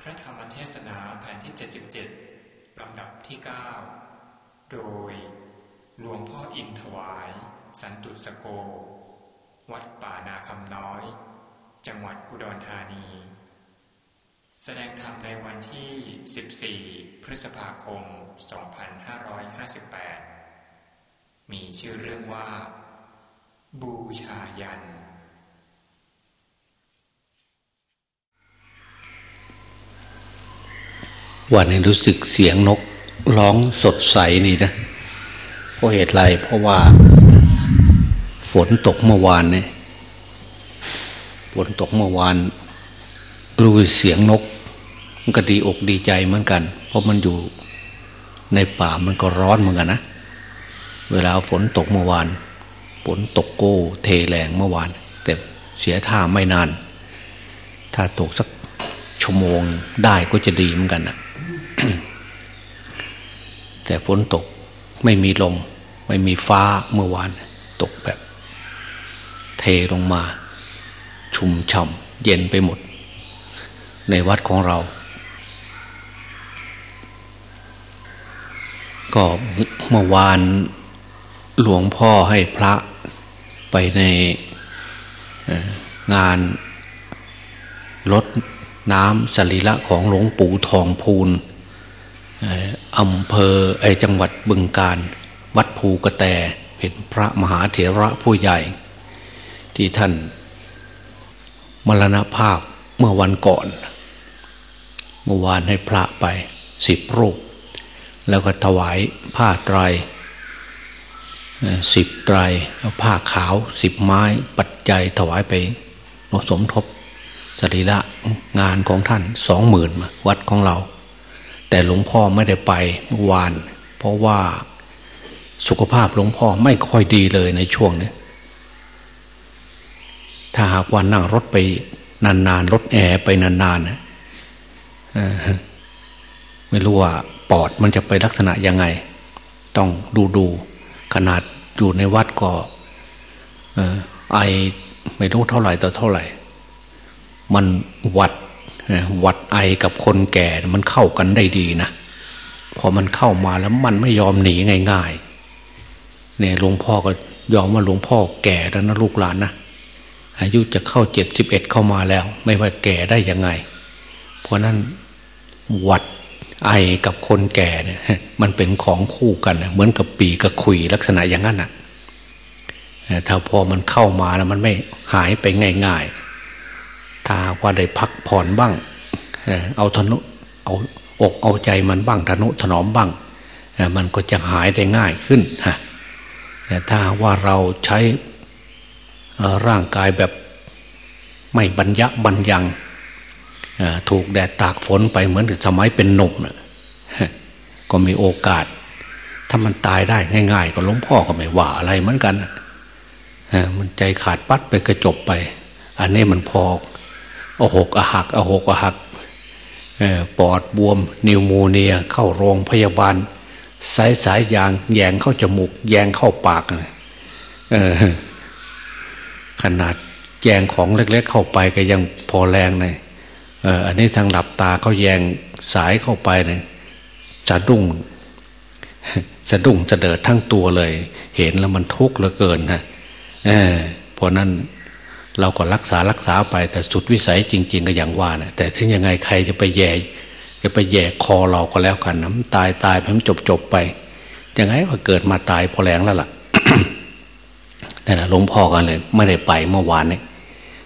พระธรรมเทศนาแผ่นที่ 77 ลำดับที่ 9 โดยหลวงพ่ออินถวาย สันตุสโก วัดป่านาคำน้อย จังหวัดอุดรธานี แสดงธรรมในวันที่ 14 พฤษภาคม 2558 มีชื่อเรื่องว่า บูชายัน วันนี้รู้สึกเสียงนกร้องสดใสนี่นะเพราะเหตุไรเพราะว่า ฝนตกเมื่อวานเนี่ยฝนตกเมื่อวาน รู้เสียงนก มันก็ดีอกดีใจเหมือนกัน เพราะมันอยู่ในป่ามันก็ร้อนเหมือนกันนะเวลาฝนตกเมื่อวานฝนตกโก้เทแรงเมื่อวาน แต่เสียท่าไม่นาน ถ้าตกสักชั่วโมงได้ก็จะดีเหมือนกันนะ แต่ฝนตกไม่มีลม ไม่มีฟ้าเมื่อวาน ตกแบบ เทลงมา ชุ่มฉ่ำเย็นไปหมด ในวัดของเรา ก็เมื่อวานหลวงพ่อให้พระไปในงานรถน้ำสรีระของหลวงปู่ทองพูน อำเภอไอจังหวัดบึงการ วัดภูกระแตเป็นพระมหาเถระผู้ใหญ่ ที่ท่านมรณภาพเมื่อวันก่อน เมื่อวานให้พระไปสิบรูป แล้วก็ถวายผ้าไตรสิบไตรผ้าขาวสิบไม้ปัจจัยถวายไปสมทบสรีระงานของท่านสองหมื่นวัดของเรา แต่หลวงพ่อไม่ได้ไปเมื่อวาน เพราะว่าสุขภาพหลวงพ่อไม่ค่อยดีเลยในช่วงนี้ถ้าหากว่านั่งรถไปนานๆรถแอร์ไปนานๆนะไม่รู้ว่าปอดมันจะไปลักษณะยังไง ต้องดูดูขนาดอยู่ในวัดก็ไอไม่รู้เท่าไหร่ต่อเท่าไหร่ มันวัด วัดไอกับคนแก่มันเข้ากันได้ดีนะพอมันเข้ามาแล้วมันไม่ยอมหนีง่ายๆเนี่ยหลวงพ่อก็ยอมว่าหลวงพ่อแก่แล้วนะลูกหลานนะอายุจะเข้าเจ็ดสิบเอ็ดเข้ามาแล้ว ไม่ว่าแก่ได้ยังไง เพราะนั้นวัดไอกับคนแก่เนี่ยมันเป็นของคู่กันเหมือนกับปีกับขุยลักษณะอย่างนั้นนะถ้าพอมันเข้ามาแล้วมันไม่หายไปง่าย ๆถ้าว่าได้พักผ่อนบ้าง เอาทนุเอาอกเอาใจมันบ้างทนุถนอมบ้าง มันก็จะหายได้ง่ายขึ้นฮะแต่ถ้าว่าเราใช้ร่างกายแบบไม่บรรยะบรรยังถูกแดดตากฝนไปเหมือนสมัยเป็นหนุ่มก็มีโอกาส ถ้ามันตายได้ง่าย ๆ ก็ล้มพ่อก็ไม่ว่าอะไรเหมือนกันมันใจขาดปัดไปกระจบไป อันนี้มันพอ อหกอหักอหกอหักปอดบวม นิวโมเนียเข้าโรงพยาบาล สายสายยางแยงเข้าจมูก แยงเข้าปากขนาดแยงของเล็กๆเข้าไปก็ยังพอแรงเลยอันนี้ทางหลับตาเขาแยงสายเข้าไปเนี่ยจะดุ้งจะดุ้งจะเดิดทั้งตัวเลย เห็นแล้วมันทุกข์เหลือเกินนะเพราะนั้น เราก็รักษารักษาไปแต่สุดวิสัยจริง ๆ ก็อย่างว่านะแต่ถึงยังไงใครจะไปแย่จะไปแย่คอเราก็แล้วกันนะตายตายไปมันจบจบไปยังไงก็เกิดมาตายพอแรงแล้วล่ะแต่หลวงพ่อกันเลย ไม่ได้ไปเมื่อวานนี้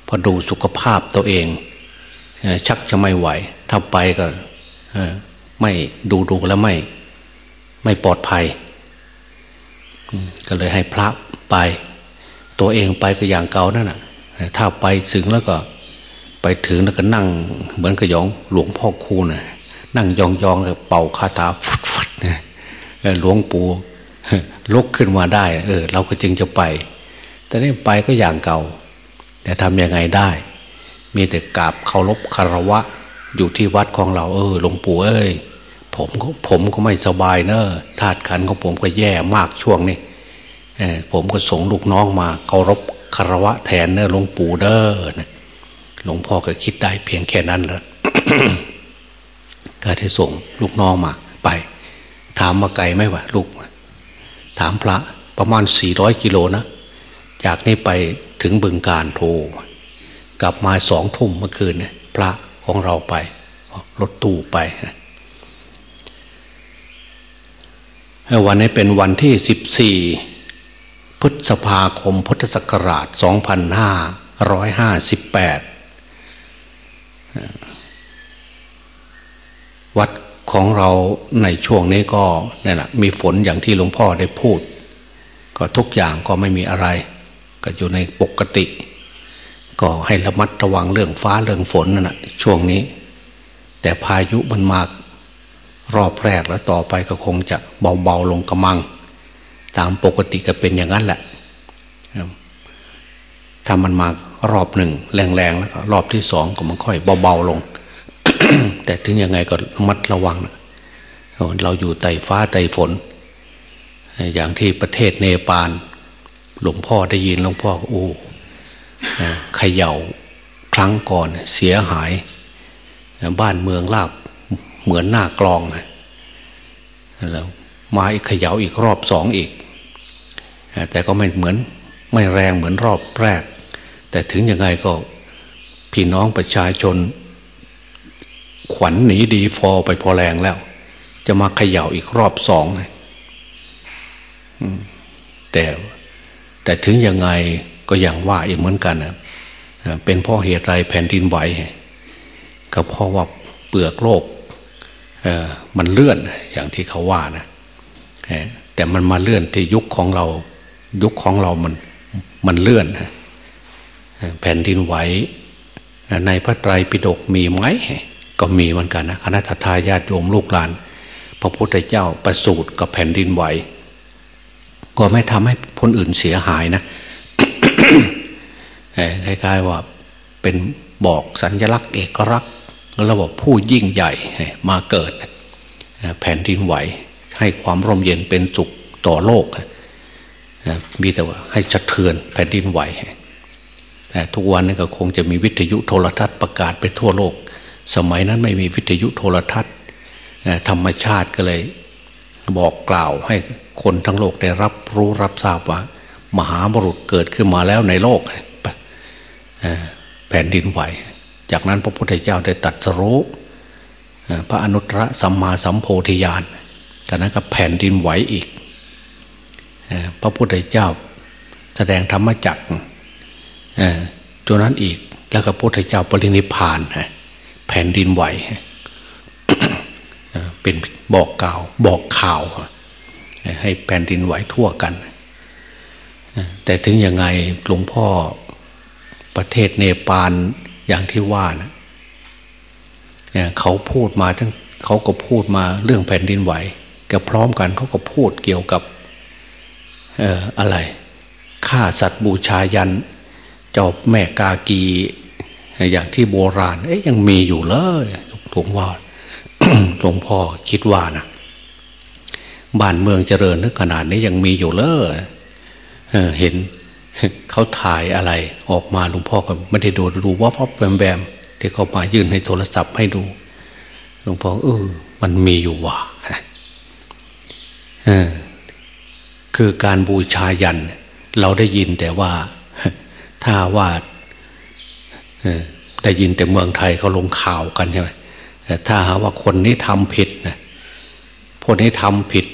พอดูสุขภาพตัวเอง ชักจะไม่ไหว ถ้าไปก็ไม่ดูดูแล้วไม่ ไม่ปลอดภัยก็เลยให้พระไป ตัวเองไปก็อย่างเก่านั่นแหะ ถ้าไปถึงแล้วก็ไปถึงแล้วก็นั่ง เหมือนกับยองหลวงพ่อคูนะ่ะนั่งยองยองเป่าคาถาฟุดฟุดหลวงปู่ลุกขึ้นมาได้ เออ เราก็จึงจะไป แต่นี่ไปก็อย่างเก่า แต่ทำยังไงได้ มีแต่กราบเคารพคารวะ อยู่ที่วัดของเรา เออหลวงปู่เอ้ยผมก็ผมก็ไม่สบายเนอะธาตุขันของผมก็แย่มากช่วงนี้ผมก็ส่งลูกน้องมาเคารพ คารวะแทนเนอหลวงปู่เด้อหลวงพ่อก็คิดได้เพียงแค่นั้นแล้วก็ได้ส่งลูกน้องมา ไป ถามมาไกลไหมวะลูก ถามพระประมาณสี่ร้อยกิโลนะ จากนี้ไปถึงบึงการโทรกลับมาสองทุ่มเมื่อคืนเนี่ยพระของเราไปรถตู้ไปวันนี้เป็นวันที่สิบสี่ พฤษภาคมพุทธศักราชสองพันห้าร้อยห้าสิบแปดวัดของเราในช่วงนี้ก็นี่แหละมีฝนอย่างที่หลวงพ่อได้พูด ก็ทุกอย่างก็ไม่มีอะไร ก็อยู่ในปกติ ก็ให้ระมัดระวังเรื่องฟ้าเรื่องฝนนั่นแหะช่วงนี้ แต่พายุมันมารอบแรกแล้วต่อไปก็คงจะเบาๆลงกระมัง ตามปกติก็เป็นอย่างนั้นแหละถ้ามันมารอบหนึ่งแรงๆแล้วก็รอบที่สองก็มันค่อยเบาๆลง แต่ถึงยังไงก็มัดระวัง เราอยู่ใต้ฟ้าใต้ฝน อย่างที่ประเทศเนปาลหลวงพ่อได้ยินหลวงพ่อโอ้ขย่าครั้งก่อนเสียหาย บ้านเมืองลาบเหมือนหน้ากลองแล้วมาอีกขย่าอีกรอบสองอีก แต่ก็ไม่เหมือนไม่แรงเหมือนรอบแรก แต่ถึงยังไงก็พี่น้องประชาชน ขวัญหนีดีฟอไปพอแรงแล้ว จะมาเขย่าอีกรอบสองแต่แต่ถึงยังไงก็อย่างว่าอีกเหมือนกันนะเป็นเพราะเหตุไรแผ่นดินไหวก็เพราะว่าเปลือกโลกมันเลื่อนอย่างที่เขาว่านะแต่มันมาเลื่อนที่ยุคของเรา ยุคของเรามันมันเลื่อนแผ่นดินไหวในพระไตรปิฎกมีไหมก็มีเหมือนกันนะคณะทาญาติโยมลูกหลาน พระพุทธเจ้าประสูติกับแผ่นดินไหว ก็ไม่ทำให้คนอื่นเสียหายนะคล้ายๆว่าเป็นบอกสัญลักษณ์เอกลักษณ์แล้วบผู้ยิ่งใหญ่มาเกิด แผ่นดินไหว ให้ความร่มเย็นเป็นสุขต่อโลก มีแต่ว่าให้สะเทือนแผ่นดินไหวแต่ทุกวันนี้ก็คงจะมีวิทยุโทรทัศน์ประกาศไปทั่วโลก สมัยนั้นไม่มีวิทยุโทรทัศน์ธรรมชาติก็เลยบอกกล่าวให้คนทั้งโลกได้รับรู้รับทราบว่า มหาบุรุษเกิดขึ้นมาแล้วในโลกแผ่นดินไหว จากนั้นพระพุทธเจ้าได้ตัดสรู้พระอนุตตรสัมมาสัมโพธิญาณจากนั้นก็แผ่นดินไหวอีก พระพุทธเจ้า แสดงธรรมจักรจนนั้นอีกแล้วก็พระพุทธเจ้าปรินิพานแผ่นดินไหวเป็นบอกกล่าวบอกข่าว ให้แผ่นดินไหวทั่วกัน แต่ถึงยังไงหลวงพ่อประเทศเนปาลอย่างที่ว่านะเขาพูดมาทั้งเขาก็พูดมาเรื่องแผ่นดินไหวกับพร้อมกันเขาก็พูดเกี่ยวกับ เอออะไรฆ่าสัตว์บูชายันเจ้าแม่กากี อย่างที่โบราณ เอ๊ยยังมีอยู่เลยหลวงพ่อหลวงพ่อคิดว่านะบ้านเมืองเจริญนึกขนาดนี้ยังมีอยู่เลยเห็นเขาถ่ายอะไรออกมาหลวงพ่อก็ไม่ได้ดูดูว่าพ่อแบมแบมที่เขามายื่นให้โทรศัพท์ให้ดูหลวงพ่อเออมันมีอยู่ว่ะ คือการบูชายัน เราได้ยินแต่ว่าถ้าว่าได้ยินแต่เมืองไทยเขาลงข่าวกันใช่ไหมแต่ถ้าหาว่าคนนี้ทำผิดนะคนนี้ทำผิด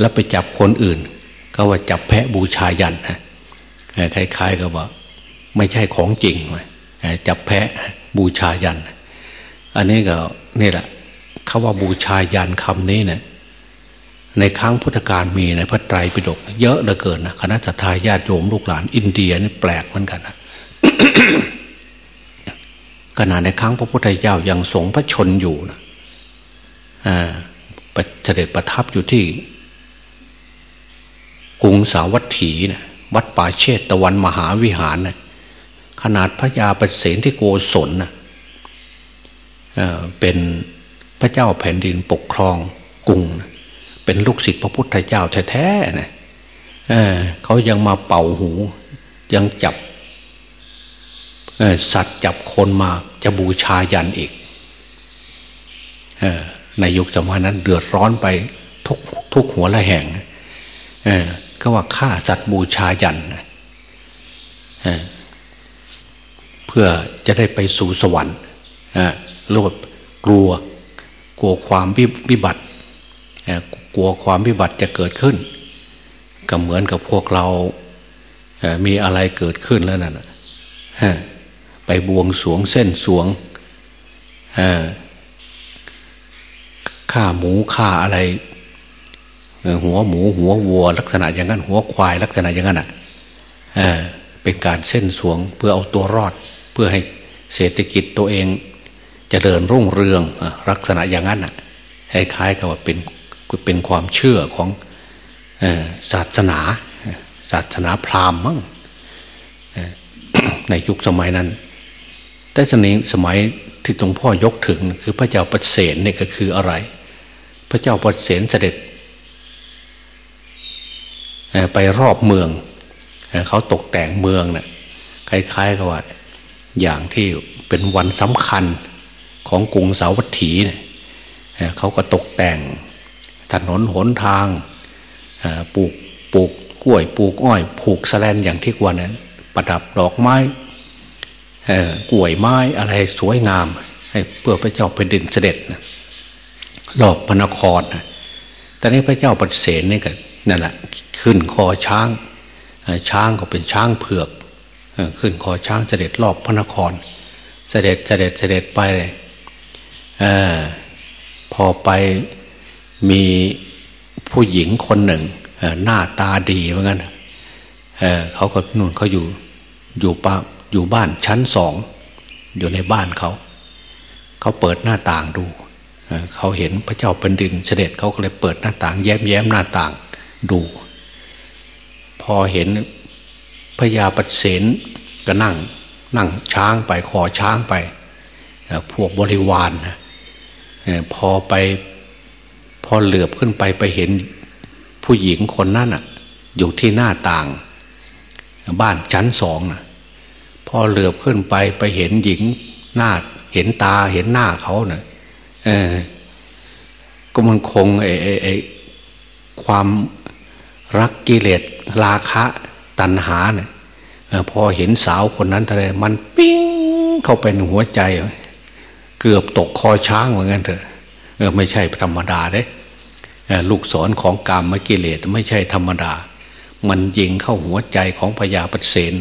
แล้วไปจับคนอื่น ก็ว่าจับแพะบูชายันนะคล้ายๆกับว่า ไม่ใช่ของจริงจับแพะบูชายัน อันนี้ก็นี่แหละคาว่าบูชายันคำนี้เนะี่ย ในครั้งพุทธกาลมีในพระไตรปิฎกเยอะเหลือเกินนะคณะทาญาติโยมลูกหลาน อินเดียนี่แปลกเหมือนกันนะขณะในครั้งพระพุทธเจ้ายังทรงพระชนอยู่นะเสด็จประทับอยู่ที่ กรุงสาวัตถีนะวัดป่าเชตตะวันมหาวิหารนะขนาดพระยาประเสนที่โกศลนะเเป็นพระเจ้าแผ่นดินปกครองกรุงนะ เป็นลูกศิษย์พระพุทธเจ้าแท้ๆนะเเขายังมาเป่าหู ยังจับสัตว์จับคนมาจะบูชายันอีกในยุคสมัยนั้นเดือดร้อนไปทุกทุกหัวละแห่งก็ว่าฆ่าสัตว์บูชายันเเพื่อจะได้ไปสู่สวรรค์หรือว่ากลัวกลัวความวิบัติ กลัวความวิบัติจะเกิดขึ้น ก็เหมือนกับพวกเรามีอะไรเกิดขึ้นแล้วนั่นไปบวงสวงเส้นสวงฆ่าหมูฆ่าอะไร หัวหมูหัววัว ลักษณะอย่างนั้น หัวควายลักษณะอย่างนั้นอะเป็นการเส้นสวงเพื่อเอาตัวรอด เพื่อให้เศรษฐกิจตัวเองจเจริญรุ่งเรืองลักษณะอย่างนั้นอะคล้ายๆกับว่าเป็น ก็เป็นความเชื่อของศาสนา ศาสนาพราหมณ์มั้งในยุคสมัยนั้น แต่สมัยสมัยที่ตรงพ่อยกถึงคือพระเจ้าปเสนเนี่ยก็คืออะไร พระเจ้าปเสนเสด็จไปรอบเมือง เขาตกแต่งเมืองเนะ่ยคล้ายๆกับว่าอย่างที่เป็นวันสำคัญของกรุงสาวัตถีเนี่ยเขาก็ตกแต่ง ถนนหนทางปลูกปลูกกล้วยปลูกอ้อยผูกสแลนอย่างที่วันนั้น ประดับดอกไม้กล้วยไม้อะไรสวยงาม ให้เพื่อพระเจ้าเป็นดินเสด็จรอบพระนครตอนนี้พระเจ้าปเสนนี่ก็นั่นแหละขึ้นคอช้าง ช้างก็เป็นช้างเผือกขึ้นคอช้างเสด็จรอบพระนคร เสด็จเสด็จเสด็จไปเลยอพอไป มีผู้หญิงคนหนึ่งหน้าตาดีเหมือนกันเเขาก็นู่นเขาอยู่อยู่ปะอยู่บ้านชั้นสอง อยู่ในบ้านเขา เขาเปิดหน้าต่างดูเขาเห็นพระเจ้าเป็นดินเสด็จเขาก็เลยเปิดหน้าต่าง แย้มแย้มหน้าต่างดู พอเห็นพญาปเสนก็นั่งนั่งช้างไปขอช้างไปพวกบริวารนะพอไป พอเหลือบขึ้นไปไปเห็นผู้หญิงคนนั้นอะ อยู่ที่หน้าต่าง บ้านชั้นสองนะพอเหลือบขึ้นไปไปเห็นหญิงหน้า เห็นตาเห็นหน้าเขาเนะ่ยเออก็มันคงไอ้ไอ้ไอ้ความรักกิเลสราคะตัณหาเนี่ยพอเห็นสาวคนนั้นทะเลมันปิ้งเข้าไปในหัวใจ เกือบตกคอช้างเหมือนกันเถอะ ไม่ใช่ธรรมดาเด้ลูกศรของกามมกิเลสไม่ใช่ธรรมดา มันยิงเข้าหัวใจของพญาปเสน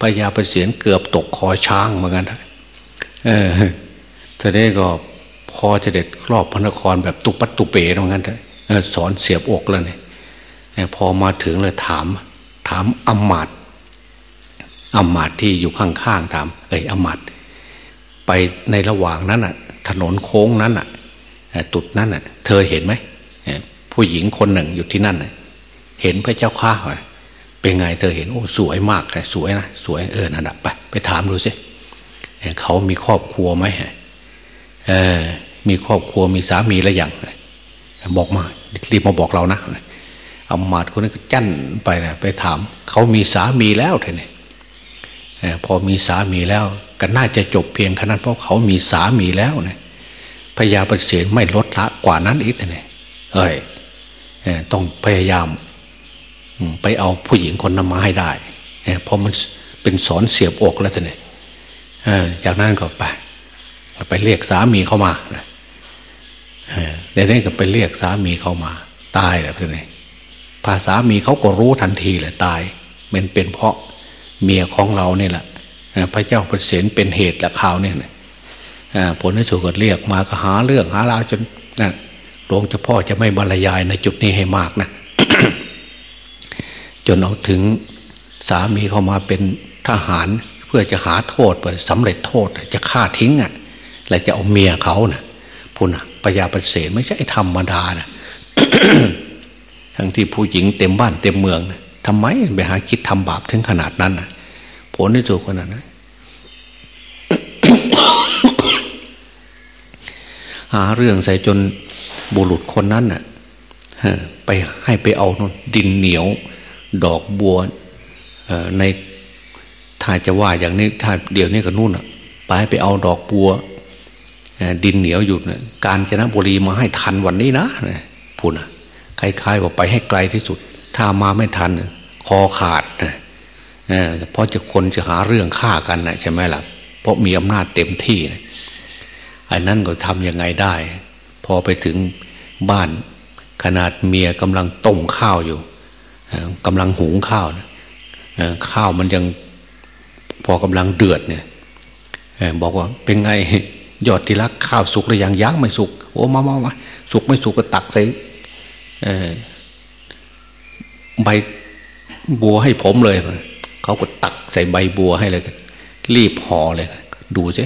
พญาปเสนเกือบตกคอช้างเหมือนกันเออทีนี้ก็พอจะเด็ดครอบพระนครแบบตุปัตตุเป๋เหมือนกันสอนเสียบอกแล้วเนี่ยพอมาถึงเลยถาม ถามอมมาตอมมาตที่อยู่ข้างๆถาม เอ้ยอมมาตไปในระหว่างนั้นอะ ถนนโค้งนั้นอะ ตุดนั้นอะเธอเห็นไหมผู้หญิงคนหนึ่งอยู่ที่นั่นเห็นพระเจ้าข้าเป็นไงเธอเห็นโอ้สวยมากสวยนะสวยเออนั่นะไปไปถามดูสิเขามีครอบครัวไหมเออมีครอบครัวมีสามีแล้วยังบอกมารีบมาบอกเรานะอามาตคนนั้นก็จั่นไปนะไปถาม เขามีสามีแล้วเท่นี่พอมีสามีแล้วก็น่าจะจบเพียงแค่นั้นเพราะเขามีสามีแล้วนะ พญาปเสนไม่ลดละกว่านั้นอีกเลยเอ้ยต้องพยายามไปเอาผู้หญิงคนนั้นมาให้ได้เพราะมันเป็นสอนเสียบอกแล้วเนี่ยจากนั้นก็ไปไปเรียกสามีเข้ามาเดี๋ยวนี้ก็ไปเรียกสามีเข้ามา ตายแล้วท่านเนี่ยภาษามีเขาก็รู้ทันทีเลยตาย มันเป็นเพราะเมียของเราเนี่ยแหละพระเจ้าเปรตเป็นเหตุและข่าวเนี่ย ผลที่สุดก็เรียกมาก็หาเรื่องหาราวจนนะหลวงเจ้าพ่อจะไม่บรรยายในจุดนี้ให้มากนะ จนเอาถึงสามีเข้ามาเป็นทหารเพื่อจะหาโทษไปสำเร็จโทษจะฆ่าทิ้งอะแล้วจะเอาเมียเขานะ่ะพุ่นปยาปเสนไม่ใช่ธรรมดานะทั้งที่ผู้หญิงเต็มบ้านเต็มเมืองนะทำไมไปหาคิดทำบาปถึงขนาดนั้นนะผลที่สุดขนาดนั้น หาเรื่องใส่จนบุรุษคนนั้นน่ะไปให้ไปเอานดินเหนียว ดอกบัวในถ้าจะว่าอย่างนี้ถ้าเดี๋ยวนี้ก็นู่นอะไปไปเอาดอกบัวดินเหนียวอยู่เนี่ยการจนบุรีมาให้ทันวันนี้นะพูดนะคล้ายๆว่าไปให้ไกลที่สุด ถ้ามาไม่ทันคอขาดนะเพราะจะคนจะหาเรื่องฆ่ากันนะใช่ไหมล่ะเพราะมีอำนาจเต็มที่นะ อันนั้นก็ทำยังไงได้ พอไปถึงบ้านขนาดเมียกำลังต้มข้าวอยู่กำลังหุงข้าวนะข้าวมันยังพอกำลังเดือดเนี่ยบอกว่าเป็นไงยอดที่รักข้าวสุกหรือยังยังไม่สุกโอ้มามามาสุกไม่สุกก็ตักใส่ใบบัวให้ผมเลย เขาก็ตักใส่ใบบัวให้เลย รีบห่อเลย ดูสิ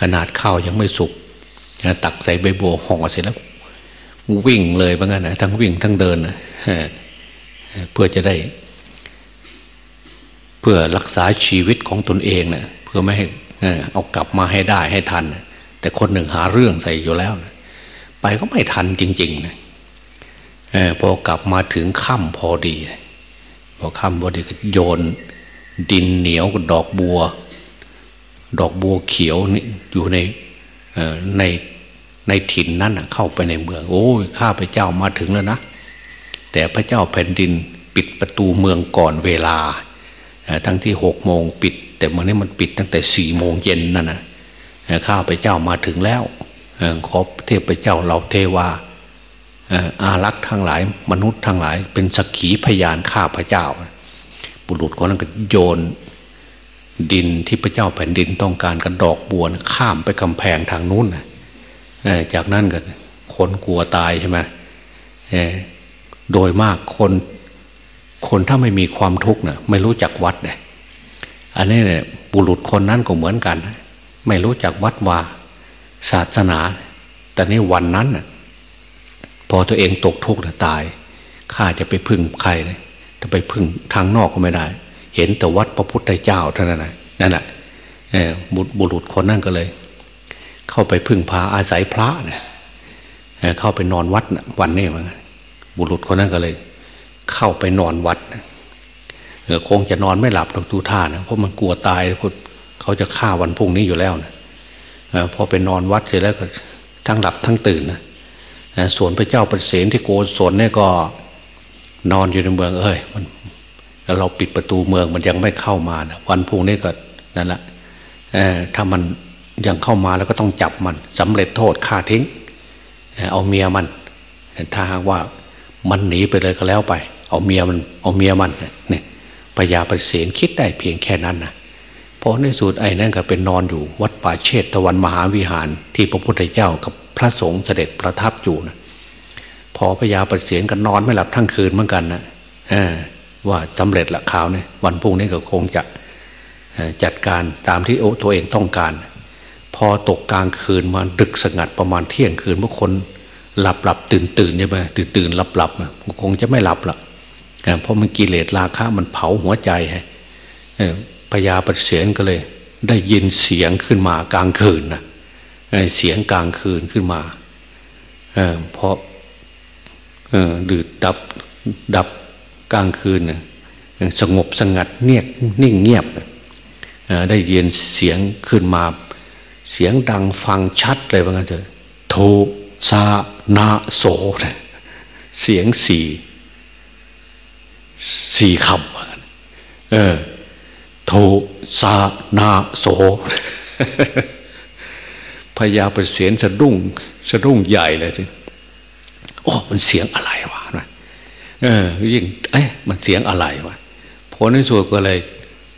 ขนาดข้าวยังไม่สุกตักใส่ใบบัวห่อเสร็จแล้ว วิ่งเลยเหมือนกันนะทั้งวิ่งทั้งเดินนะเพื่อจะได้ เพื่อรักษาชีวิตของตนเองเนะเพื่อไม่ให้เอากลับมาให้ได้ให้ทัน แต่คนหนึ่งหาเรื่องใส่อยู่แล้วนะไปก็ไม่ทันจริง ๆนะพอกลับมาถึงค่ำพอดี พอค่ำพอดีก็โยน ดินเหนียวกับดอกบัว ดอกบัวเขียวนี่อยู่ในในในถิ่นนั้นเข้าไปในเมือง โอ้ยข้าพเจ้ามาถึงแล้วนะแต่พระเจ้าแผ่นดินปิดประตูเมืองก่อนเวลา ทั้งที่หกโมงปิด แต่เมื่อนี้มันปิดตั้งแต่สี่โมงเย็นนั่นนะข้าพเจ้ามาถึงแล้วขอเทพเจ้าเราเทวาอารักษ์ทั้งหลายมนุษย์ทั้งหลาย เป็นสักขีพยานข้าพเจ้า บุรุษคนนั้นก็โยน ดินที่พระเจ้าแผ่นดินต้องการกระดอกบัวข้ามไปกำแพงทางนู้นนะจากนั้นก็คนกลัวตายใช่ไหมโดยมากคนคนถ้าไม่มีความทุกข์นะไม่รู้จักวัดเนี่ยอันนี้เนี่ยบุรุษคนนั้นก็เหมือนกัน ไม่รู้จักวัดว่าศาสนา แต่ในวันนั้นน่ะพอตัวเองตกทุกข์ตายข้าจะไปพึ่งใครเลยถ้าไปพึ่งทางนอกก็ไม่ได้ เห็นแต่วัดพระพุทธเจ้าเท่านั้นนะนั่นแหละบุรุษคนนั้นก็เลย เข้าไปพึ่งพาอาศัยพระเนี่ยเข้าไปนอนวัดวันนี้มั้งบุรุษคนนั้นก็เลย เข้าไปนอนวัดคงจะนอนไม่หลับตรงตูท่านะเพราะมันกลัวตายเขาจะฆ่าวันพุ่งนี้อยู่แล้วนะพอไปนอนวัดเสร็จแล้วก็ทั้งหลับทั้งตื่นนะส่วนพระเจ้าประเสนที่โกศลเนี่ยก็นอนอยู่ในเมือง เอ้ยมัน เราปิดประตูเมืองมันยังไม่เข้ามานะวันพุ่งนี้ก็นั่นแหละถ้ามันยังเข้ามาแล้วก็ต้องจับมันสำเร็จโทษฆ่าทิ้ง เอาเมียมัน ถ้าหากว่ามันหนีไปเลยก็แล้วไป เอาเมียมัน เอาเมียมันเนี่ยพญาประเสนคิดได้เพียงแค่นั้นนะเพราะในสุดไอ้นั่นก็เป็นนอนอยู่ วัดป่าเชตตะวันมหาวิหาร ที่พระพุทธเจ้ากับพระสงฆ์เสด็จประทับอยู่นะพอพญาประเสนก็นอนไม่หลับทั้งคืนเหมือนกันนะ ว่าสำเร็จละข่าวเนี่ยวันพุ่งนี้ก็คงจะจัดการตามที่โอตัวเองต้องการ พอตกกลางคืนมาดึกสงัดประมาณเที่ยงคืนเมื่อคนหลับหลับตื่นตื่นใช่ไหมตื่นตื่นหลับหลับคงจะไม่หลับละเพราะมันกิเลสราคะมันเผาหัวใจฮะพญาปเสนก็เลย ได้ยินเสียงขึ้นมากลางคืนนะเสียงกลางคืนขึ้นมาเพราะดืดดับดับ กลางคืนสงบสงัดเนียกนิ่งเงียบได้ยินเสียงขึ้นมา เสียงดังฟังชัดเลยว่างั้นเถอะโทสานาโสเสียงสี่สี่คำเออโทสานาโสพญาประเสียนสะดุ้งสะดุ้งใหญ่เลยสิโอ้มันเสียงอะไรวะนะ เออ ยิ่ง เอ๊ะมันเสียงอะไรวะผลในส่วนก็เลย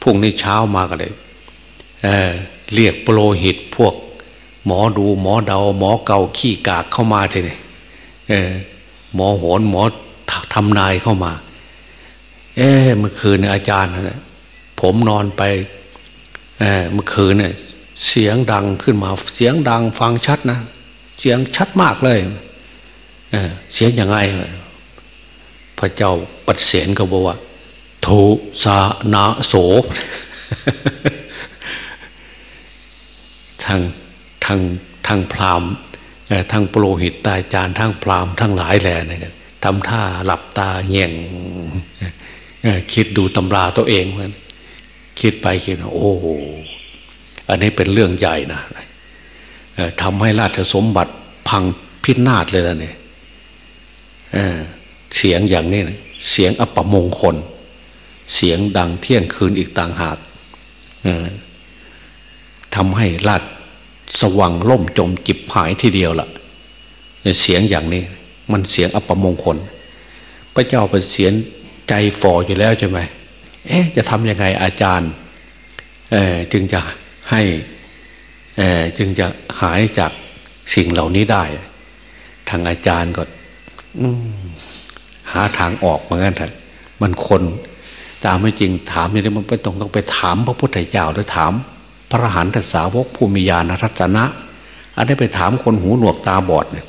พุ่งในเช้ามาก็เลยเออเรียกโปรหิตพวก หมอดูหมอเดา หมอเกาขี้กากเข้ามาทีนี่เออหมอโหนหมอทำนายเข้ามา เอ๊เมื่อคืนอาจารย์นะผมนอนไปเออเมื่อคืนเนี่ยเสียงดังขึ้นมา เสียงดังฟังชัดนะ เสียงชัดมากเลยเเสียงยังไง พระเจ้าปัดเสียนก็บอกว่าโทสานาโสทางทางทางพราหมณ์ทางโปรหิตตายจารทางพราหมณ์ทั้งหลายแหล่เนี่ยทำท่าหลับตาแย่ยงคิดดูตำราตัวเองเหมือนคิดไปคิดโอ้โหอันนี้เป็นเรื่องใหญ่นะทำให้ราชสมบัติพังพินาศเลยล่ะเนี่ย เสียงอย่างนี้นะเสียงอัปมงคล เสียงดังเที่ยงคืนอีกต่างหากทำให้ราชสว่างล่มจมจิบหายทีเดียวละ่ะเสียงอย่างนี้ มันเสียงอัปมงคล พระเจ้าเป็นเสียงใจฝ่ออยู่แล้วใช่ไหมเอ๊ะจะทำยังไงอาจารย์จึงจะให้จึงจะหายจากสิ่งเหล่านี้ได้ ทางอาจารย์ก็ หาทางออกเหมือนกันเถอะมันคนตามไม่จริงถามอย่างนี้มันไปต้องต้องไปถามพระพุทธเจ้าหรือถาม พระหันตสาวกผู้มีญาณรัตนะ อันนี้ไปถามคนหูหนวกตาบอดเนี่ย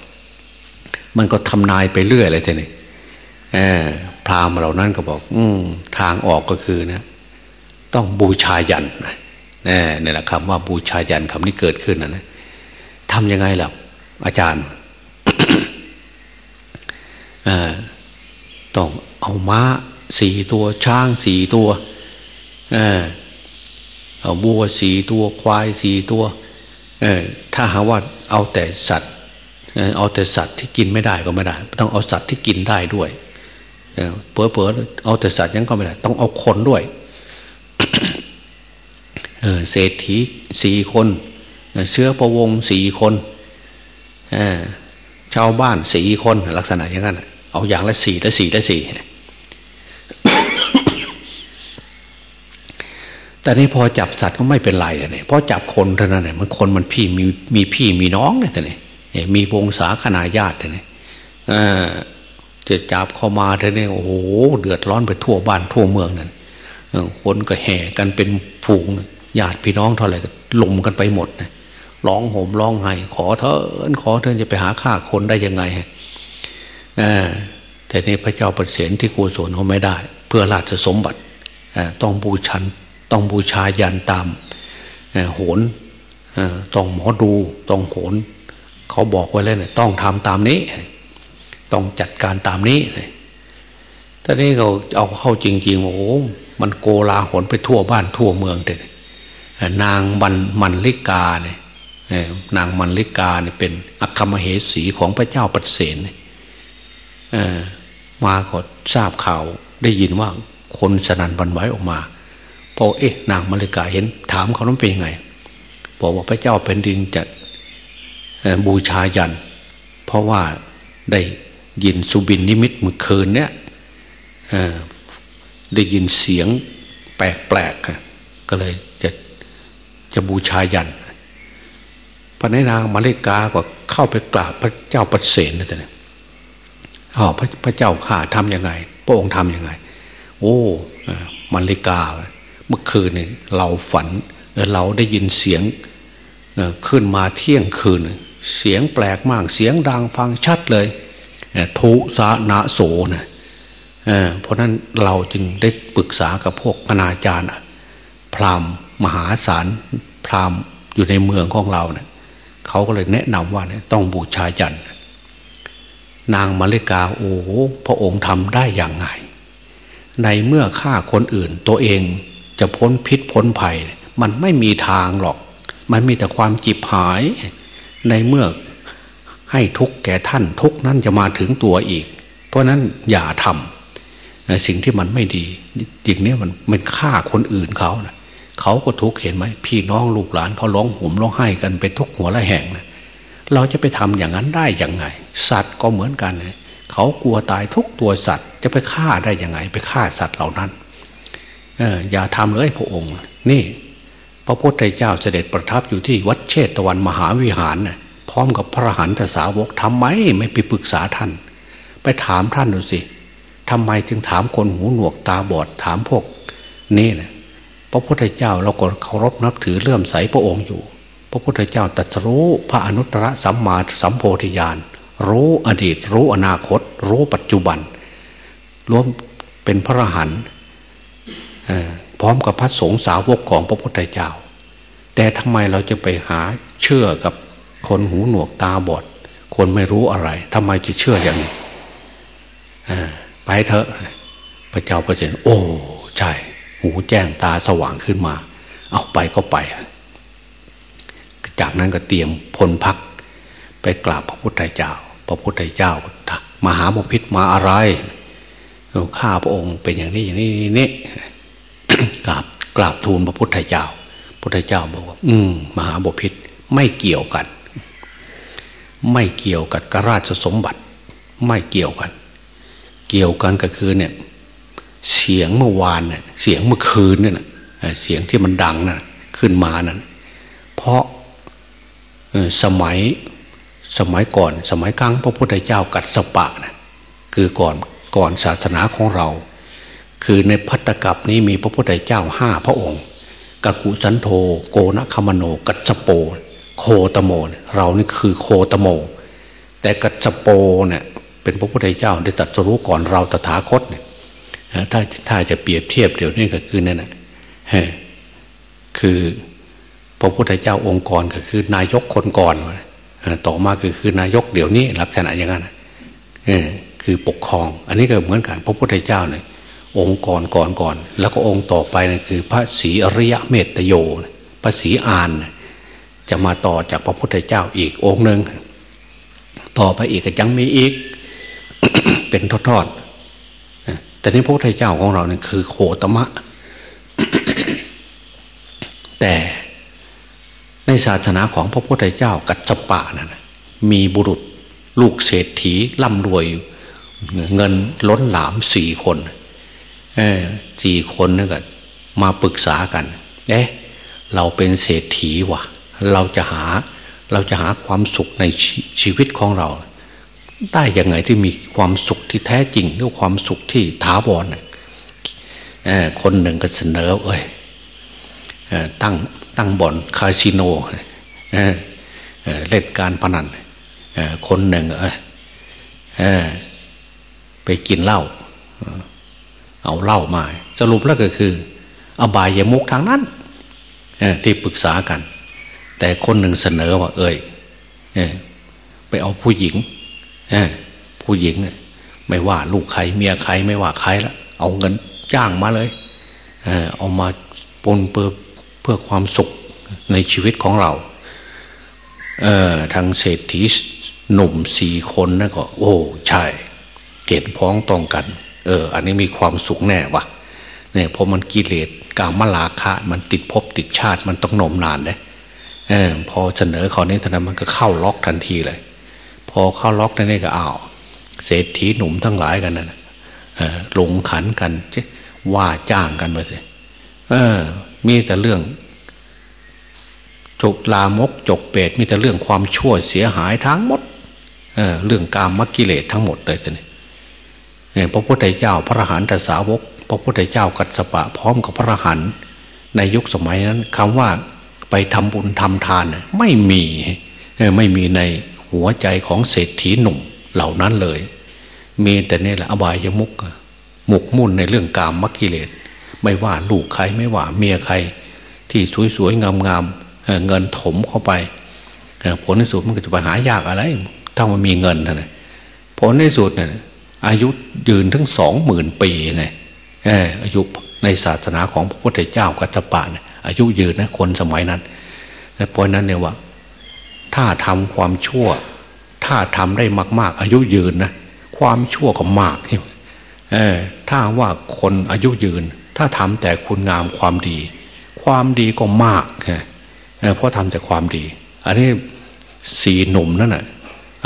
มันก็ทำนายไปเรื่อยเลยทีนี้พราหมณ์เหล่านั้นก็บอก อืทางออกก็คือนะต้องบูชายันนะนี่แหละคำว่าบูชายันคำนี้เกิดขึ้นนะนะทำยังไงล่ะอาจารย์ ต้องเอาม้าสี่ตัวช้างสี่ตัว เอาบัวสี่ตัวควายสี่ตัวถ้าหาว่าเอาแต่สัตว์เอาแต่สัตว์ที่กินไม่ได้ก็ไม่ได้ ต้องเอาสัตว์ที่กินได้ด้วยเผลอๆเอาแต่สัตว์ยังก็ไม่ได้ ต้องเอาคนด้วยเศรษฐีสี่คนเชื้อประวงสี่คนชาวบ้านสี่คนลักษณะอย่างนั้น เอาอย่างละสี่ละสี่ละสี่แต่นี่พอจับสัตว์ก็ไม่เป็นไรแต่เนี่ยพอจับคนเท่านั้นเนี่ยมันคนมันพี่มีมีพี่มีน้องเนี่ยแต่เนี่ยมีวงศาคณาญาติแต่เนี่ยจะจับเข้ามาเท่านี้โอ้โหเดือดร้อนไปทั่วบ้านทั่วเมืองนั่นคนก็แห่กันเป็นฝูงญาติพี่น้องเท่าไหร่ก็ลมกันไปหมดนะร้องโหมร้องไห้ขอเถินขอเถินจะไปหาฆ่าคนได้ยังไง แต่ในพระเจ้าปเสนที่กูศลเขาไม่ได้ เพื่อราชสมบัติต้องบูชันต้องบูชายันตามโหนต้องหมอดูต้องโหน เขาบอกไว้แล้วเนี่ยต้องทำตามนี้ ต้องจัดการตามนี้ถ้านี้เราเอาเข้าจริงๆโอ้มันโกลาหนไปทั่วบ้านทั่วเมืองเด็นางมันมันลิกาเนี่ยนางมันลิกาเนี่ยเป็นอัคคมเหสีของพระเจ้าปเสน มาก็ทราบข่าวได้ยินว่าคนสนันบันไหวออกมาพอเอ๊ะนางมาริกาเห็น ถามเขาต้องเป็นยังไงบอกว่าพระเจ้าเป็นดินจะบูชายัน เพราะว่าได้ยินสุบินนิมิตเมื่อคืนเนี้ยได้ยินเสียงแปลกๆก็เลยจะจะบูชายันพระนางมาริกาก็เข้าไปกราบพระเจ้าปเสนนะท่าน อ๋อพระพระเจ้าข้าทำยังไง พระองค์ทำยังไง โอ้มาริกา เมื่อคืนนี่เราฝันเราได้ยินเสียงขึ้นมาเที่ยงคืน เสียงแปลกมากเสียงดังฟังชัดเลยทุสานาโสนะเพราะนั้นเราจึงได้ปรึกษากับพวกคณาจารย์ พราหมณ์มหาศาลพราหมณ์อยู่ในเมืองของเราเนะี่ยเขาก็เลยแนะนำว่าเนี่ยต้องบูชายัน นางมาริกาโอ้พระองค์ทำได้อย่างไง ในเมื่อฆ่าคนอื่นตัวเองจะพ้นพิษพ้นภัย มันไม่มีทางหรอก มันมีแต่ความจิบหาย ในเมื่อให้ทุกแก่ท่านทุกนั้นจะมาถึงตัวอีก เพราะนั้นอย่าทำสิ่งที่มันไม่ดีอย่างนี้มันมันฆ่าคนอื่นเขานะเขาก็ทุกข์เห็นไหมพี่น้องลูกหลานเขาร้องห่มร้องไห้กันไปทุกหัวละแห่งนะ เราจะไปทำอย่างนั้นได้ยังไง สัตว์ก็เหมือนกันเลยเขากลัวตายทุกตัวสัตว์ จะไปฆ่าได้ยังไง ไปฆ่าสัตว์เหล่านั้นเอออย่าทำเลยพระองค์ นี่ พระพุทธเจ้าเสด็จประทับอยู่ที่วัดเชตวันมหาวิหารนะ่ะพร้อมกับพระหันตสาวกทำไมไม่ไปปรึกษาท่าน ไปถามท่านดูสิทำไมจึงถามคนหูหนวกตาบอดถามพวก นี่นะพระพุทธเจ้าเราก็เคารพนับถือเลื่อมใสพระองค์อยู่ พระพุทธเจ้าตรัสรู้พระอนุตตรสัมมาสัมโพธิญาณรู้อดีต รู้อนาคต รู้ปัจจุบันรวมเป็นพระอรหันต์พร้อมกับพระสงฆ์สาวกของพระพุทธเจ้า แต่ทำไมเราจะไปหาเชื่อกับคนหูหนวกตาบอด คนไม่รู้อะไรทำไมจะเชื่ออย่างนี้ไปเถอะพระเจ้าประเสริฐโอ้ ใช่ หูแจ้งตาสว่างขึ้นมา เอาไปก็ไป จากนั้นก็เตรียมพลพัก ไปกราบพระพุทธเจ้า พระพุทธเจ้ามหาบพิษมาอะไรข้าพระองค์เป็นอย่างนี้อย่างนี้นี่กราบกราบทูลพระพุทธเจ้า พุทธเจ้าบอกว่า อืมมหาบพิษไม่เกี่ยวกัน ไม่เกี่ยวกับกราชสมบัติ ไม่เกี่ยวกัน เกี่ยวกันก็คือเนี่ย เสียงเมื่อวานเนี่ยเสียงเมื่อคืนเนี่ยเสียงที่มันดังนะ่ะขึ้นมานั้นเพราะ สมัยสมัยก่อนสมัยกลางพระพุทธเจ้ากัดสปะนะคือก่อนก่อนศาสนาของเรา คือในพัตตกับนี้มีพระพุทธเจ้าห้าพระองค์กกุสันโธโกนคมโน กัจโป โคตโม เรานี่คือโคตโม แต่กัจโปเนี่ยเป็นพระพุทธเจ้าได้ตรัสรู้ก่อนเราตถาคตเนี่ยถ้าถ้าจะเปรียบเทียบเดี๋ยวนี้ก็คือนั่นแหละคือ พระพุทธเจ้าองค์กรก็คือนายกคนก่อนต่อมาคือคือนายกเดี๋ยวนี้ลักษณะอย่างนั้นคือปกครอง อันนี้ก็เหมือนกันพระพุทธเจ้าเนี่ยองค์ก่อนก่อนก่อน แล้วก็องค์ต่อไปนะคือพระศรีอริยะเมตโยพระศรีอาน จะมาต่อจากพระพุทธเจ้าอีกองค์หนึ่งต่อไปอีกก็ยังมีอีก เป็นทอดๆแต่นี้พระพุทธเจ้าของเราเนี่ยคือโคตมะ แต่ ในศาสนาของพระพุทธเจ้ากัจจปะนะั่นมีบุรุษลูกเศรษฐีร่ำรวยเงินล้นหลามสี่คนสี่คนนี่นก็มาปรึกษากัน เอ๊ะเราเป็นเศรษฐีวะเราจะหาเราจะหาความสุขในชชีวิตของเรา ได้ยังไงที่มีความสุขที่แท้จริงหรือความสุขที่ถาวรคนหนึ่งก็เสนอเอ้ยตั้ง ตั้งบ่อนคาสิโนเล่นการพนันคนหนึ่งไปกินเหล้าเอาเหล้ามา สรุปแล้วก็คือ อบายยมุกทางนั้นที่ปรึกษากัน แต่คนหนึ่งเสนอว่า เอ้ยไปเอาผู้หญิงผู้หญิงไม่ว่าลูกใครเมียใครไม่ว่าใครละเอาเงินจ้างมาเลย เอามาปนเพื่อ เพื่อความสุขในชีวิตของเรา เออทางเศรษฐีหนุ่มสี่คนนะก็ โอ้ใช่เห็นพ้องต้องกัน เออ อันนี้มีความสุขแน่วะเนี่ยเพอมันกิเลสกามลาคะมันติดภพติดชาติมันต้องนมนานเลยเออพอเสนอขอนี้ท่านมันก็เข้าล็อกทันทีเลย พอเข้าล็อกนั่นก็อ้าวเศรษฐีหนุ่มทั้งหลายกันนะลงขันกันว่าจ้างกันไปเลยเออ มีแต่เรื่องจกลามกจกเปรตมีแต่เรื่องความชั่วเสียหายทั้งหมดเเรื่องกามมกิเลสทั้งหมดเลยตอนนี้พระพุทธเจ้าพระอรหันตสาวก พระพุทธเจ้ากัสปะพร้อมกับพระอรหันต์ในยุคสมัยนั้นคำว่าไปทำบุญทำทานไม่มีไม่มีในหัวใจของเศรษฐีหนุ่มเหล่านั้นเลย มีแต่นี่แหละอบายมุกหมกมุ่นในเรื่องกามมกิเลส ไม่ว่าลูกใครไม่ว่าเมียใคร ที่สวยๆงามๆเงินถมเข้าไปผลในสุดมันก็จะไปหายากอะไร ถ้ามันมีเงินนะผลในสุดเนี่ยอายุยืนถึงสองหมื่นปีไงอายุในศาสนาของพระพุทธเจ้ากัตปะเนี่ยอายุยืนนะคนสมัยนั้นเพราะนั้นเนี่ยว่า ถ้าทำความชั่ว ถ้าทำได้มาก ๆ อายุยืนนะความชั่วก็มากเออถ้าว่าคนอายุยืน ถ้าทำแต่คุณงามความดี ความดีก็มากเพราะทำแต่ความดี อันนี้สี่หนุ่มนั่นแหะ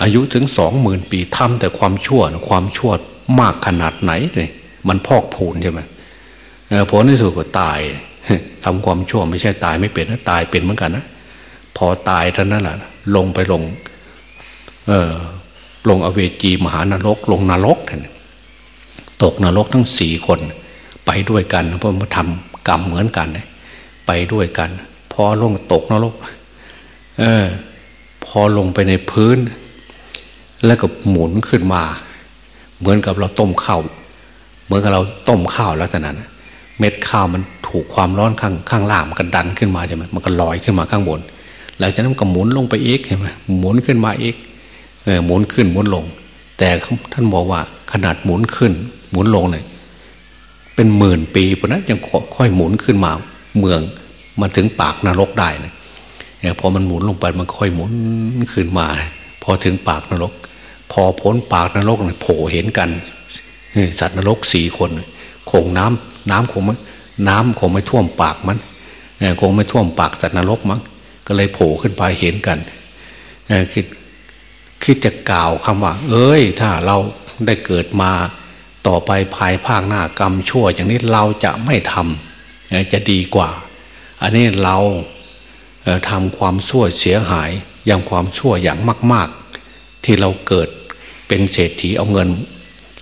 อายุถึงสองหมื่นปีทำแต่ความชั่วความชั่วมากขนาดไหนเลยมันพอกพูนใช่ไหมผลที่สุดก็ตายทำความชั่วไม่ใช่ตายไม่เป็นนะตายเป็นเหมือนกันนะพอตายเท่านั้นแหละลงไปลง เออลงอเวจีมหานรก ลงนรกท่านตกนรกทั้งสี่คน ไปด้วยกันเพราะมาทำกรรมเหมือนกันไปด้วยกัน พอลงตกนรกเออ พอลงไปในพื้น แล้วก็หมุนขึ้นมา เหมือนกับเราต้มข้าวเหมือนกับเราต้มข้าวแล้วแต่นั้น เม็ดข้าวมันถูกความร้อนข้างข้างล่างมันก็ดันขึ้นมาใช่ไหมมันก็ลอยขึ้นมาข้างบน หลังจากนั้นก็หมุนลงไปอีกใช่ไหมหมุนขึ้นมาอีกเออหมุนขึ้นหมุนลง แต่ท่านบอกว่าขนาดหมุนขึ้น หมุนลงเนี่ย เป็นหมื่นปีเพราะนั้นยังค่อยหมุนขึ้นมาเมืองมาถึงปากนรกได้นะพอมันหมุนลงไปมันค่อยหมุนขึ้นมา พอถึงปากนรก พอพ้นปากนรกเนี่ยโผล่เห็นกันสัตว์นรกสี่คนคงน้ำน้ำคงไม่น้ำคงไม่ท่วมปากมันคงไม่ท่วมปากสัตว์นรกมั้งก็เลยโผล่ขึ้นไปเห็นกันคิดคิดจะกล่าวคำว่า เอ้ย ถ้าเราได้เกิดมา ต่อไปภายภาคหน้ากรรมชั่ว อย่างนี้เราจะไม่ทำจะดีกว่า อันนี้เราทำความชั่วเสียหายอย่างความชั่วอย่างมาก ๆ ที่เราเกิดเป็นเศรษฐีเอาเงิน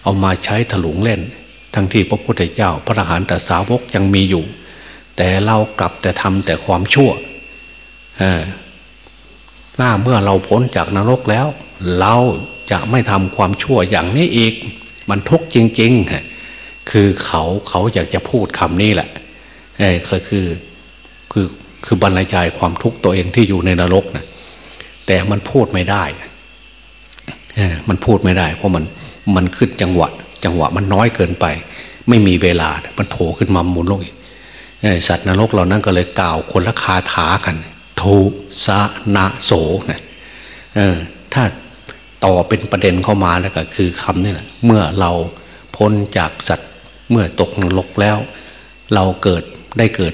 เอามาใช้ถลุงเล่น ทั้งที่พระพุทธเจ้าพระอรหันตสาวกยังมีอยู่ แต่เรากลับแต่ทำแต่ความชั่วหน้าเมื่อเราพ้นจากนรกแล้ว เราจะไม่ทำความชั่วอย่างนี้อีก มันทุกข์จริงๆฮะคือเขาเขาอยากจะพูดคำนี้แหละเออคือคือคือบรรยายความทุกข์ตัวเองที่อยู่ในนรกนะแต่มันพูดไม่ได้เออมันพูดไม่ได้ เพราะมันมันขึ้นจังหวะ จังหวะมันน้อยเกินไป ไม่มีเวลา มันโผล่ขึ้นมาหมุนลงอีกสัตว์นรกเหล่านั้นก็เลยกล่าวคนละคาถากันทุสะนาโสนะเออถ้า ต่อเป็นประเด็นเข้ามาแล้วก็คือคำนี่แหละเมื่อเราพ้นจากสัตว์เมื่อตกนรกแล้ว เราเกิดได้เกิด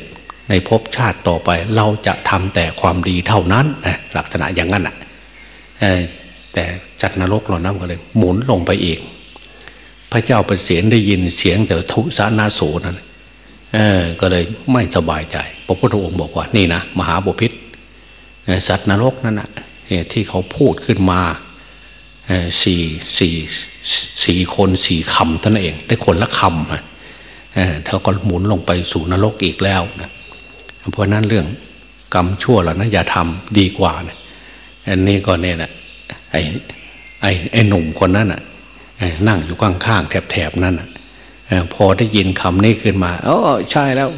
ในภพชาติต่อไป เราจะทำแต่ความดีเท่านั้นนะลักษณะอย่างนั้นอะแต่จัดนรกเรานั้นก็เลย หมุนลงไปอีก พระเจ้าเป็นเสียงได้ยินเสียงแต่ทุสานาโสนั้นเออก็เลยไม่สบายใจ พระพุทธองค์บอกว่านี่นะมหาบุพิษสัตว์นรกนั่นนะที่เขาพูดขึ้นมา สี่สี่สี่คนสี่คำท่านเอง ได้คนละคำเขาก็หมุนลงไปสู่นรกอีกแล้วนะเพราะนั้นเรื่องกรรมชั่วเหล่านั้นอย่าทำดีกว่านะอันนี้ก็เนี่ยนะไอ้ไอ้ไอ้หนุ่มคนนั้นน่ะนั่งอยู่ข้างๆแถบๆนั้นน่ะพอได้ยินคำนี้ขึ้นมาอ๋อใช่แล้ว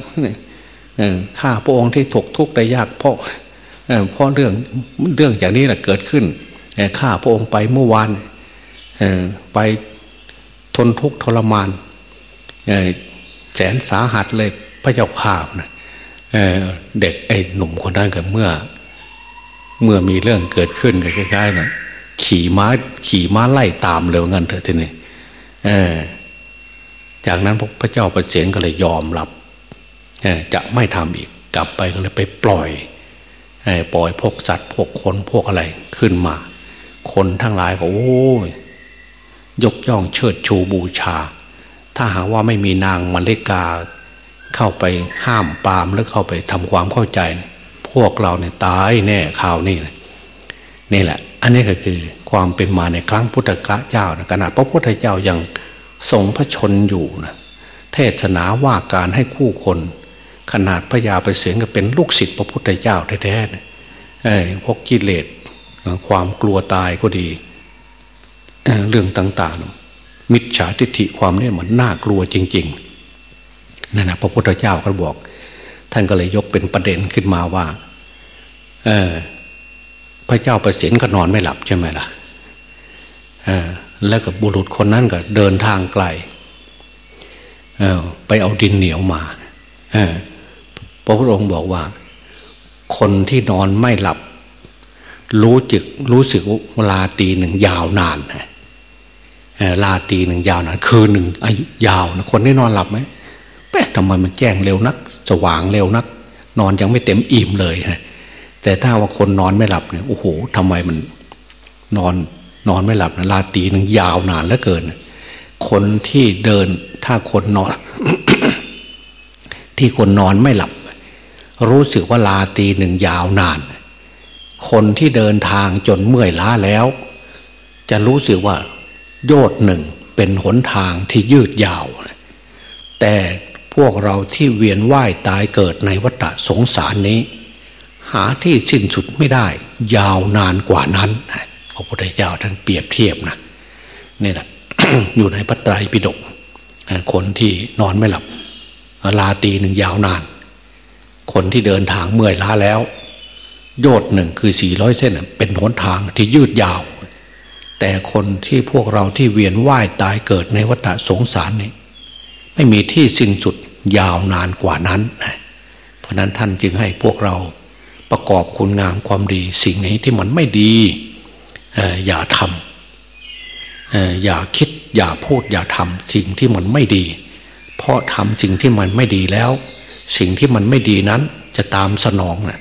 ข้าพระองค์ที่ถกทุกข์ได้ยากเพราะเพราะเรื่องเรื่องอย่างนี้แหละเกิดขึ้น ข้าพระองค์ไปเมื่อวานไปทนทุกข์ทรมานแสนสาหัสเลยพระเจ้าข่านะเด็กไอ้หนุ่มคนนั้นกับเมื่อ เมื่อมีเรื่องเกิดขึ้นกับคล้ายๆนะขี่ม้าขี่ม้าไล่ตามเลยงั้นเถอะทีนี้จากนั้นพระเจ้าประเสนก็เลยยอมรับจะไม่ทำอีกกลับไปก็เลยไปปล่อยปล่อยพวกสัตว์พวกคนพวกอะไรขึ้นมา คนทั้งหลายก็โอ้ยยกย่องเชิดชูบูชา ถ้าหากว่าไม่มีนางมัลลิกา เข้าไปห้ามปามแล้วเข้าไปทำความเข้าใจ พวกเราเนี่ยตายแน่ข่าวนี่นี่แหละ อันนี้ก็คือความเป็นมาในครั้งพุทธกะเจ้านะขนาดพระพุทธเจ้ายังทรงพระชนอยู่นะเทศนาว่าการให้คู่คน ขนาดพระยาไปเสียงก็เป็นลูกศิษย์พระพุทธเจ้าแท้ๆเนี่ยพวกกิเลส ความกลัวตายก็ดี เรื่องต่างๆ มิจฉาทิฏฐิความนี่มันน่ากลัวจริงๆนั่นนะพระพุทธเจ้าก็บอก ท่านก็เลยยกเป็นประเด็นขึ้นมาว่าพระเจ้าประสิทธิ์ก็นอนไม่หลับใช่ไหมล่ะแล้วกับบุรุษคนนั้นก็เดินทางไกลไปเอาดินเหนียวมาพระพุทธองค์บอกว่า คนที่นอนไม่หลับ รู้จึกรู้สึกเวลาตีหนึ่งยาวนานลาตีหนึ่งยาวนาน คืนหนึ่งอายุยาวนะคนที่นอนหลับไหมแป๊ะทำไมมันแจ้งเร็วนัก สว่างเร็วนัก นอนยังไม่เต็มอิ่มเลยนะแต่ถ้าว่าคนนอนไม่หลับเนี่ยโอ้โหทำไมมันนอนนอนไม่หลับนะลาตีหนึ่งยาวนานเหลือเกิน คนที่เดินถ้าคนนอน ที่คนนอนไม่หลับ รู้สึกว่าลาตีหนึ่งยาวนาน คนที่เดินทางจนเมื่อยล้าแล้ว จะรู้สึกว่า โยดหนึ่งเป็นหนทางที่ยืดยาว แต่พวกเราที่เวียนว่ายตายเกิดในวัฏสงสารนี้ หาที่สิ้นสุดไม่ได้ ยาวนานกว่านั้นพระพุทธเจ้าท่านเปรียบเทียบนะนี่แหละอยู่ในพระไตรปิฎกคนที่นอนไม่หลับลาตีหนึ่งยาวนาน คนที่เดินทางเมื่อยล้าแล้ว โยดหนึ่งคือสี่ร้อยเส้นเป็นหนทางที่ยืดยาว แต่คนที่พวกเราที่เวียนว่ายตายเกิดในวัฏสงสารนี้ไม่มีที่สิ้นสุดยาวนานกว่านั้นเพราะนั้นท่านจึงให้พวกเราประกอบคุณงามความดี สิ่งไหนที่มันไม่ดีอย่าทำอย่าคิดอย่าพูดอย่าทำสิ่งที่มันไม่ดี เพราะทำสิ่งที่มันไม่ดีแล้ว สิ่งที่มันไม่ดีนั้นจะตามสนองนะ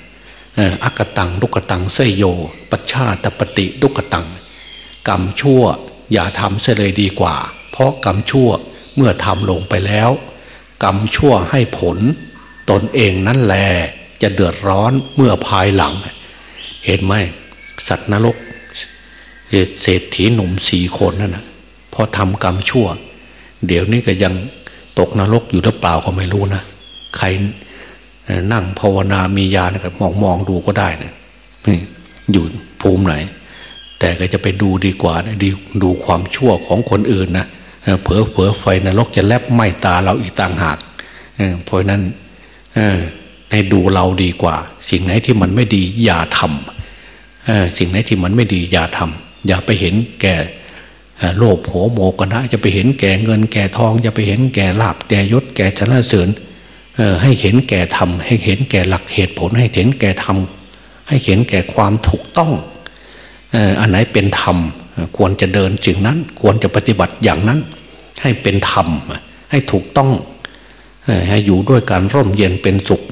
อักตังลุกตังเสยโย ปัชชาตปฏิลุกตัง กรรมชั่วอย่าทำเสเลยดีกว่า เพราะกรรมชั่วเมื่อทำลงไปแล้ว กรรมชั่วให้ผล ตนเองนั่นแหละจะเดือดร้อนเมื่อภายหลัง เห็นไหมสัตว์นรกเศรษฐีหนุ่มสี่คนนั่นนะพอทำกรรมชั่ว เดี๋ยวนี้ก็ยังตกนรกอยู่หรือเปล่าก็ไม่รู้นะใคร นั่งภาวนามียานะครับมองมองดูก็ได้นะอยู่ภูมิไหน แต่ก็จะไปดูดีกว่านะดีดูความชั่วของคนอื่นนะเผลอเผลอไฟนรกจะแลบไหม้ตาเราอีกต่างหากเพราะนั้นให้ดูเราดีกว่า สิ่งไหนที่มันไม่ดีอย่าทำสิ่งไหนที่มันไม่ดีอย่าทำอย่าไปเห็นแก่โลภโหโมกนะจะไปเห็นแก่เงินแก่ทองจะไปเห็นแก่ลาบแก่ยศแก่ชนะเสริญ ให้เห็นแก่ธรรมให้เห็นแก่หลักเหตุผล ให้เห็นแก่ธรรมให้เห็นแก่ความถูกต้องอันไหนเป็นธรรมควรจะเดินจึงนั้น ควรจะปฏิบัติอย่างนั้น ให้เป็นธรรมให้ถูกต้องให้อยู่ด้วยการร่มเย็นเป็นสุข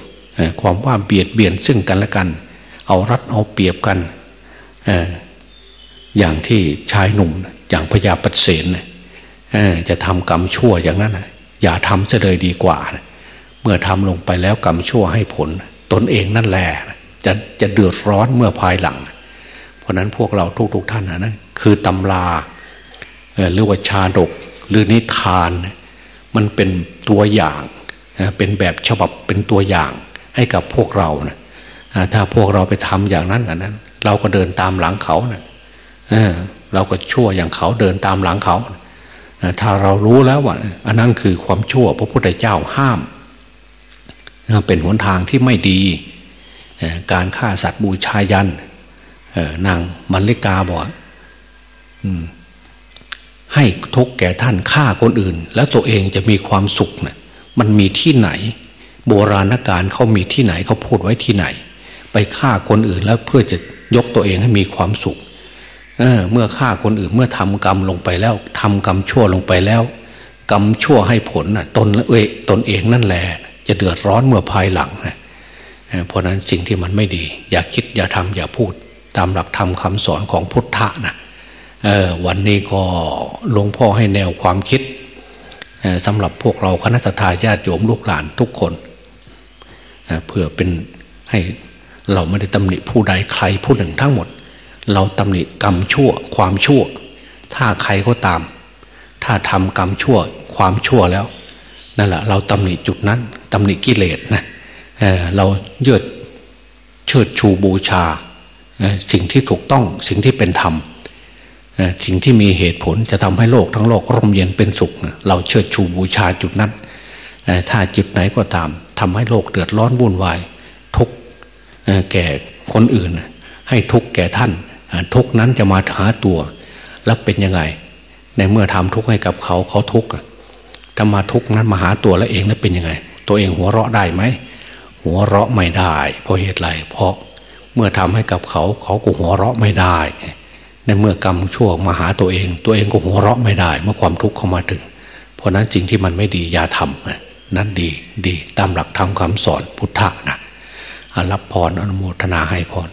ความว่าเบียดเบียนซึ่งกันและกัน เอารัดเอาเปรียบกันอย่างที่ชายหนุ่มอย่างพญาปเสนจะทำกรรมชั่วอย่างนั้นอย่าทำเสเลยดีกว่า เมื่อทำลงไปแล้วกรรมชั่วให้ผล ตนเองนั่นแหละจะจะเดือดร้อนเมื่อภายหลัง เพราะนั้นพวกเราทุกๆทท่านนะนั้นคือตำราหรือว่าชาดกหรือนิทาน มันเป็นตัวอย่างเป็นแบบฉบับเป็นตัวอย่างให้กับพวกเรานะถ้าพวกเราไปทำอย่างนั้นกันนั้น เราก็เดินตามหลังเขานะเราก็ชั่วอย่างเขาเดินตามหลังเขา ถ้าเรารู้แล้วว่าอันนั้นคือความชั่วพระพุทธเจ้าห้าม เป็นหนทางที่ไม่ดี การฆ่าสัตว์บูชายันนางมัลลิกาบอกให้ทุกแก่ท่านฆ่าคนอื่น แล้วตัวเองจะมีความสุขนะมันมีที่ไหน โบราณกาลเขามีที่ไหนเขาพูดไว้ที่ไหน ไปฆ่าคนอื่นแล้วเพื่อจะยกตัวเองให้มีความสุขเเมื่อฆ่าคนอื่นเมื่อทำกรรมลงไปแล้วทำกรรมชั่วลงไปแล้ว กรรมชั่วให้ผลนะตนเอตนเองนั่นแหละ จะเดือดร้อนเมื่อภายหลังนะเพราะนั้นสิ่งที่มันไม่ดี อย่าคิดอย่าทำอย่าพูด ตามหลักธรรมคาสอนของพุทธะนะวันนี้ก็หลวงพ่อให้แนวความคิดสำหรับพวกเราคณะทาญาติโยมลูกหลานทุกคนเพื่อเป็นให้เราไม่ได้ตำหนิผู้ใดใครผู้หนึ่งทั้งหมด เราตำหนิกรรมชั่ว ความชั่ว ถ้าใครก็ตาม ถ้าทำกรรมชั่ว ความชั่วแล้วนั่นแหละเราตำหนิจุดนั้น ตำหนิกิเลสนะเเราเยืดเชิดชูบูชา สิ่งที่ถูกต้องสิ่งที่เป็นธรรมสิ่งที่มีเหตุผลจะทำให้โลกทั้งโลกร่มเย็นเป็นสุข เราเชิดชูบูชาจุดนั้นถ้าจุดไหนก็ตามทำให้โลกเดือดร้อนวุ่นวาย ทุกแก่คนอื่น ให้ทุกแก่ท่าน ทุกนั้นจะมาหาตัว แล้วเป็นยังไง ในเมื่อทำทุกให้กับเขาเขาทุกข์ถ้ามาทุกนั้นมาหาตัวแล้วเองนั้นเป็นยังไง ตัวเองหัวเราะได้ไหม หัวเราะไม่ได้ เพราะเหตุไรเพราะเมื่อทำให้กับเขาเขาก็หัวเราะไม่ได้ ในเมื่อกรรมชั่วมาหาตัวเอง ตัวเองก็หัวเราะไม่ได้ เมื่อความทุกข์เข้ามาถึง เพราะนั้นสิ่งที่มันไม่ดีอย่าทำนั้นดีดีตามหลักธรรมคำสอนพุทธะนะรับพรอนุโมทนาให้พร